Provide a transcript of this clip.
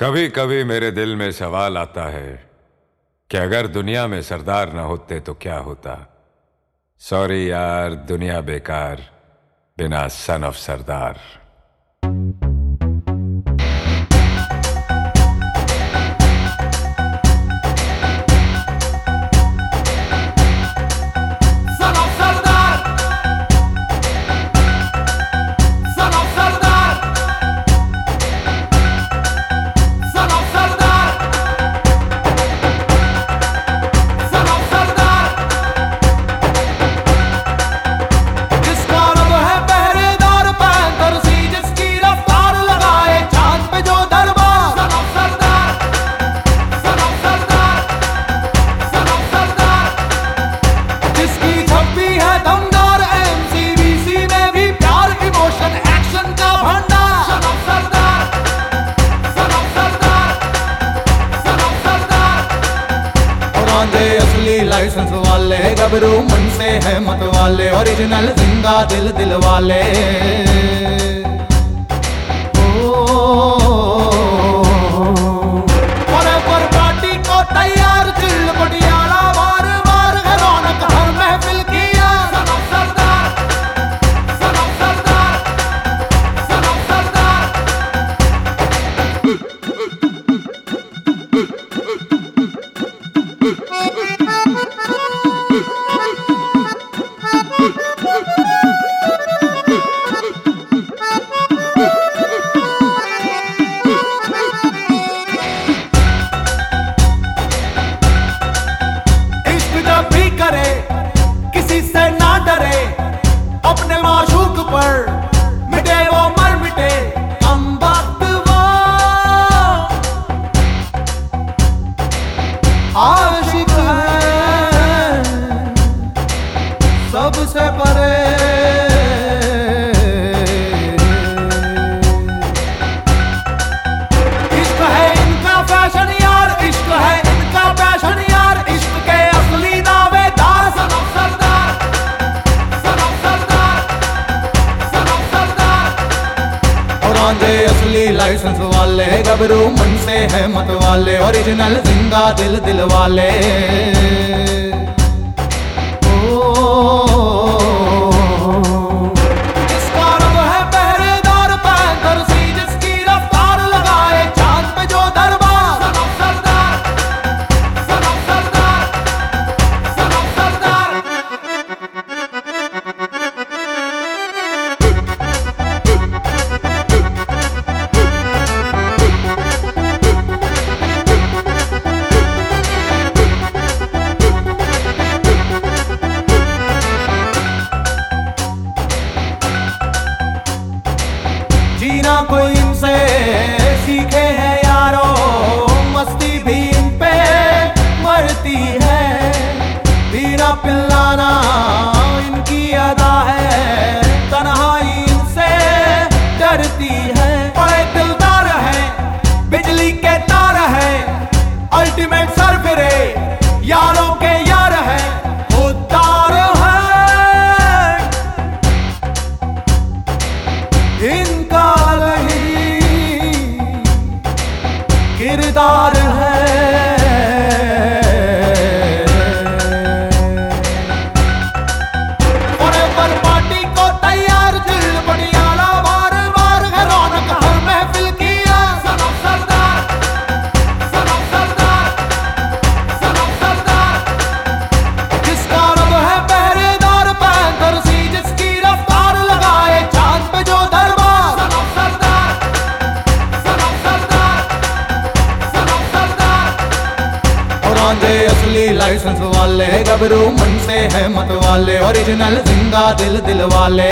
कभी कभी मेरे दिल में सवाल आता है कि अगर दुनिया में सरदार ना होते तो क्या होता? सॉरी यार, दुनिया बेकार, बिना सन ऑफ़ सरदार। आंधे असली लाइसेंस वाले। गबरू मन से है मत वाले ओरिजिनल ज़िंदा दिल दिल वाले करे किसी से ना डरे, अपने माशूक पर मिटे वो मर मिटे, हम वक्त वो आशिक है, सबसे परे। आंधे असली लाइसेंस वाले। गबरू मन से है मत वाले ओरिजिनल ज़िंदा दिल दिल वाले जीना इनसे सीखे हैं यारो। मस्ती भी इन पे मरती है। पीना पिलाना इनकी अदा है। तन्हाई इनसे डरती है। बड़े दिलदार है, बिजली के तार है। अल्टीमेट सर फिरे यारों के यार है। उतार है। इनका किरदार है। आंधे असली लाइसेंस वाले। गबरू मन से है मत वाले ओरिजिनल ज़िंदा दिल दिल वाले